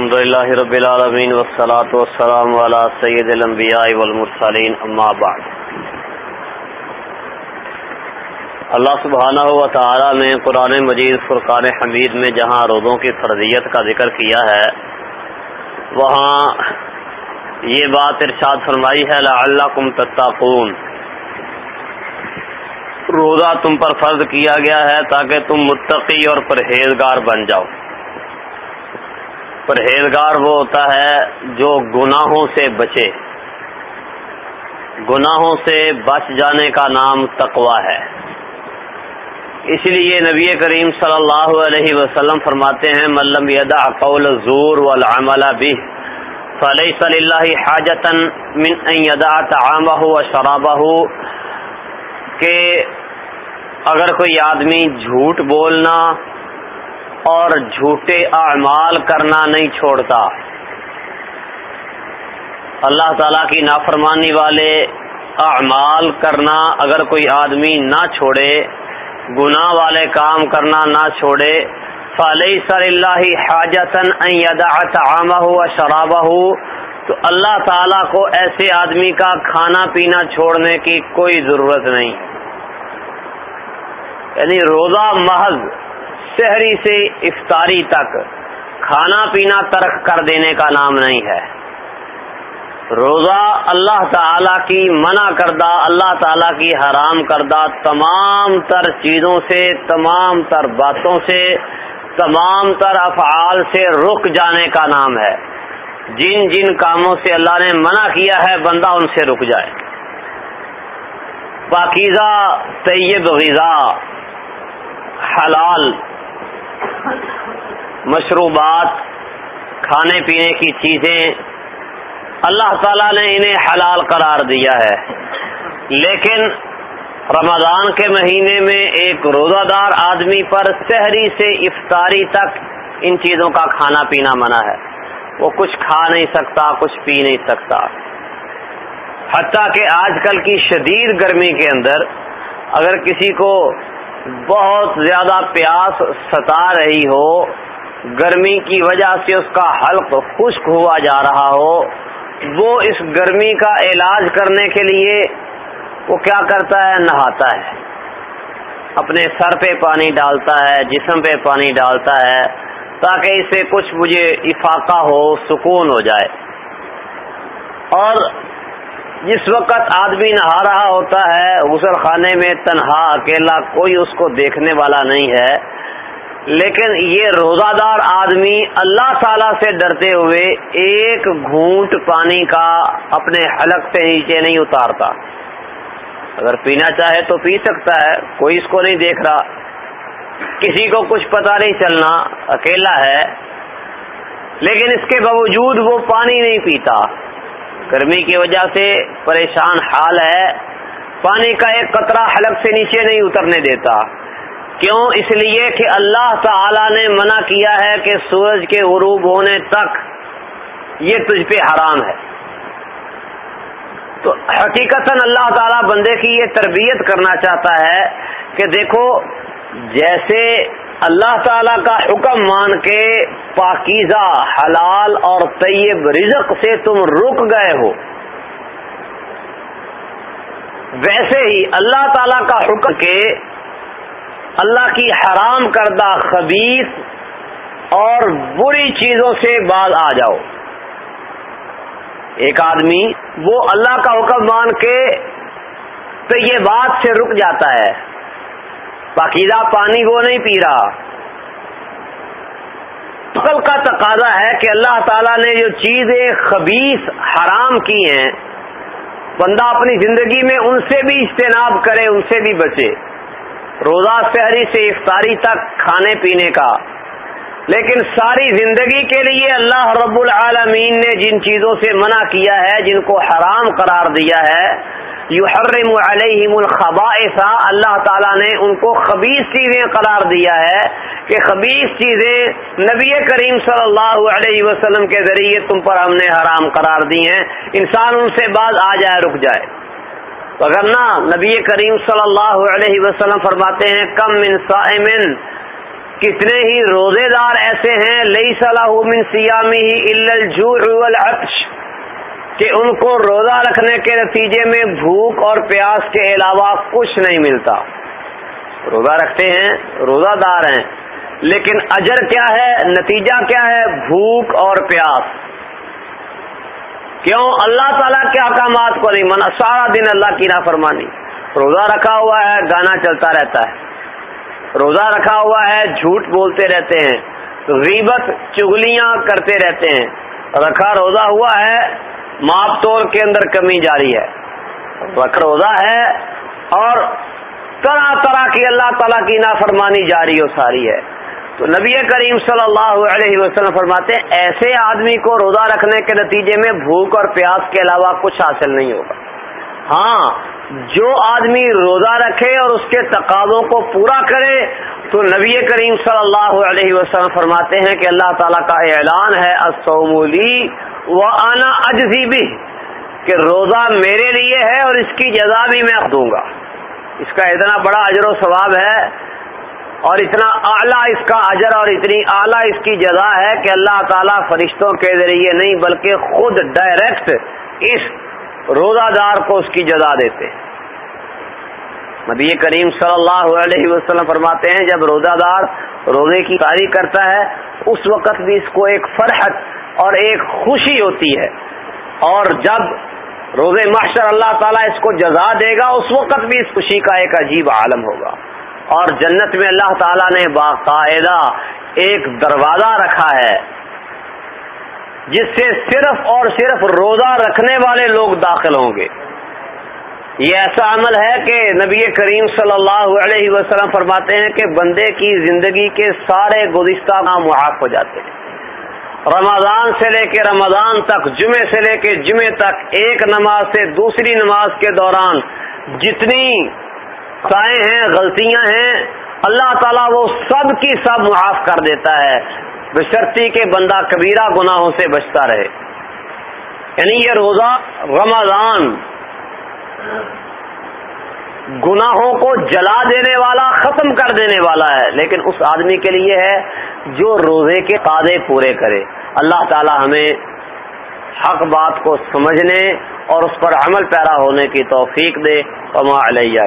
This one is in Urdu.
الحمد للہ رب العالمین والصلاة والسلام علی سید الانبیاء والمرسلین، اما بعد۔ اللہ سبحانہ و تعالی نے قرآن مجید، فرقان حمید میں جہاں روزوں کی فرضیت کا ذکر کیا ہے، وہاں یہ بات ارشاد فرمائی ہے، لعلکم تتقون۔ روزہ تم پر فرض کیا گیا ہے تاکہ تم متقی اور پرہیزگار بن جاؤ۔ پرہیزگار وہ ہوتا ہے جو گناہوں سے بچے۔ گناہوں سے بچ جانے کا نام تقوا ہے۔ اس لیے نبی کریم صلی اللہ علیہ وسلم فرماتے ہیں ملم یدا قول زور والعمل به فلیس للہ حاجتا من ان یدا طعامه وشرابه کہ اگر کوئی آدمی جھوٹ بولنا اور جھوٹے اعمال کرنا نہیں چھوڑتا۔ اللہ تعالی کی نافرمانی والے اعمال کرنا اگر کوئی آدمی نہ چھوڑے، گناہ والے کام کرنا نہ چھوڑے فلح صلی اللہ حاجتن عام ہو شرابہ ہو تو اللہ تعالی کو ایسے آدمی کا کھانا پینا چھوڑنے کی کوئی ضرورت نہیں۔ یعنی روزہ محض شہری سے افطاری تک کھانا پینا ترک کر دینے کا نام نہیں ہے۔ روزہ اللہ تعالی کی منع کردہ، اللہ تعالی کی حرام کردہ تمام تر چیزوں سے، تمام تر باتوں سے، تمام تر افعال سے رک جانے کا نام ہے۔ جن جن کاموں سے اللہ نے منع کیا ہے، بندہ ان سے رک جائے۔ پاکیزہ، طیب غذا، حلال مشروبات، کھانے پینے کی چیزیں، اللہ تعالیٰ نے انہیں حلال قرار دیا ہے۔ لیکن رمضان کے مہینے میں ایک روزہ دار آدمی پر شہری سے افطاری تک ان چیزوں کا کھانا پینا منع ہے۔ وہ کچھ کھا نہیں سکتا، کچھ پی نہیں سکتا۔ حتیٰ کہ آج کل کی شدید گرمی کے اندر اگر کسی کو بہت زیادہ پیاس ستا رہی ہو، گرمی کی وجہ سے اس کا حلق خشک ہوا جا رہا ہو۔ وہ اس گرمی کا علاج کرنے کے لیے وہ کیا کرتا ہے؟ نہاتا ہے۔ اپنے سر پہ پانی ڈالتا ہے، جسم پہ پانی ڈالتا ہے، تاکہ اسے کچھ مجھے افاقہ ہو، سکون ہو جائے۔ اور جس وقت آدمی نہا رہا ہوتا ہے، غسل خانے میں تنہا، اکیلا کوئی اس کو دیکھنے والا نہیں ہے۔ لیکن یہ روزہ دار آدمی اللہ تعالی سے ڈرتے ہوئے ایک گھونٹ پانی کا اپنے حلق سے نیچے نہیں اتارتا۔ اگر پینا چاہے تو پی سکتا ہے، کوئی اس کو نہیں دیکھ رہا۔ کسی کو کچھ پتا نہیں چلنا، اکیلا ہے۔ لیکن اس کے باوجود وہ پانی نہیں پیتا۔ گرمی کی وجہ سے پریشان حال ہے۔ پانی کا ایک قطرہ حلق سے نیچے نہیں اترنے دیتا۔ کیوں؟ اس لیے کہ اللہ تعالی نے منع کیا ہے کہ سورج کے غروب ہونے تک یہ تجھ پہ حرام ہے۔ تو حقیقت اللہ تعالی بندے کی یہ تربیت کرنا چاہتا ہے کہ دیکھو، جیسے اللہ تعالی کا حکم مان کے پاکیزہ، حلال اور طیب رزق سے تم رک گئے ہو۔ ویسے ہی اللہ تعالی کا حکم کے اللہ کی حرام کردہ خبیص اور بری چیزوں سے باز آ جاؤ۔ ایک آدمی وہ اللہ کا حکم مان کے تو یہ بات سے رک جاتا ہے۔ پاکیزہ پانی وہ نہیں پی رہا۔ عقل کا تقاضا ہے کہ اللہ تعالیٰ نے جو چیزیں خبیص حرام کی ہیں، بندہ اپنی زندگی میں ان سے بھی اجتناب کرے، ان سے بھی بچے۔ روزہ شہری سے افطاری تک کھانے پینے کا۔ لیکن ساری زندگی کے لیے اللہ رب العالمین نے جن چیزوں سے منع کیا ہے، جن کو حرام قرار دیا ہے یحرم علیہم الخبائث. اللہ تعالیٰ نے ان کو خبیص چیزیں قرار دیا ہے کہ خبیص چیزیں نبی کریم صلی اللہ علیہ وسلم کے ذریعے تم پر ہم نے حرام قرار دی ہیں۔ انسان ان سے بعد آ جائے، رک جائے۔ اگر نہ نبی کریم صلی اللہ علیہ وسلم فرماتے ہیں، کم من صائمن کتنے ہی روزے دار ایسے ہیں لئی صلاح من سیامی العطش کہ ان کو روزہ رکھنے کے نتیجے میں بھوک اور پیاس کے علاوہ کچھ نہیں ملتا۔ روزہ رکھتے ہیں روزہ دار ہیں۔ لیکن اجر کیا ہے؟ نتیجہ کیا ہے؟ بھوک اور پیاس۔ کیوں؟ اللہ تعالیٰ کے احکامات کو نہیں منا سارا دن اللہ کی نافرمانی۔ روزہ رکھا ہوا ہے، گانا چلتا رہتا ہے۔ روزہ رکھا ہوا ہے، جھوٹ بولتے رہتے ہیں۔ غیبت، چگلیاں کرتے رہتے ہیں۔ رکھا روزہ ہوا ہے ماپ توڑ کے اندر کمی جاری ہے۔ رکھ روزہ ہے اور طرح طرح کی اللہ تعالیٰ کی نافرمانی جاری و ساری ہے۔ تو نبی کریم صلی اللہ علیہ وسلم فرماتے ہیں، ایسے آدمی کو روزہ رکھنے کے نتیجے میں بھوک اور پیاس کے علاوہ کچھ حاصل نہیں ہوگا۔ ہاں جو آدمی روزہ رکھے اور اس کے تقاضوں کو پورا کرے، تو نبی کریم صلی اللہ علیہ وسلم فرماتے ہیں کہ اللہ تعالیٰ کا اعلان ہے اسومولی و آنا اجزی بھی کہ روزہ میرے لیے ہے اور اس کی جزا بھی میں دوں گا۔ اس کا اتنا بڑا اجر و ثواب ہے اور اتنا اعلیٰ اس کا اجر اور اتنی اعلیٰ اس کی جزا ہے کہ اللہ تعالیٰ فرشتوں کے ذریعے نہیں بلکہ خود ڈائریکٹ اس روزہ دار کو اس کی جزا دیتے نبی کریم صلی اللہ علیہ وسلم فرماتے ہیں، جب روزہ دار روزے کی تاریخ کرتا ہے، اس وقت بھی اس کو ایک فرحت اور ایک خوشی ہوتی ہے۔ اور جب روزے محشر اللہ تعالیٰ اس کو جزا دے گا، اس وقت بھی اس خوشی کا ایک عجیب عالم ہوگا۔ اور جنت میں اللہ تعالیٰ نے باقاعدہ ایک دروازہ رکھا ہے، جس سے صرف اور صرف روزہ رکھنے والے لوگ داخل ہوں گے۔ یہ ایسا عمل ہے کہ نبی کریم صلی اللہ علیہ وسلم فرماتے ہیں کہ بندے کی زندگی کے سارے گزشتہ معاف ہو جاتے ہیں۔ رمضان سے لے کے رمضان تک، جمعے سے لے کے جمعے تک ایک نماز سے دوسری نماز کے دوران جتنی ہیں، غلطیاں ہیں، اللہ تعالیٰ وہ سب کی سب معاف کر دیتا ہے۔ بشرتی کے بندہ کبیرہ گناہوں سے بچتا رہے۔ یعنی یہ روزہ رمضان گناہوں کو جلا دینے والا، ختم کر دینے والا ہے۔ لیکن اس آدمی کے لیے ہے جو روزے کے قادے پورے کرے۔ اللہ تعالی ہمیں حق بات کو سمجھنے اور اس پر عمل پیرا ہونے کی توفیق دے۔ علیہ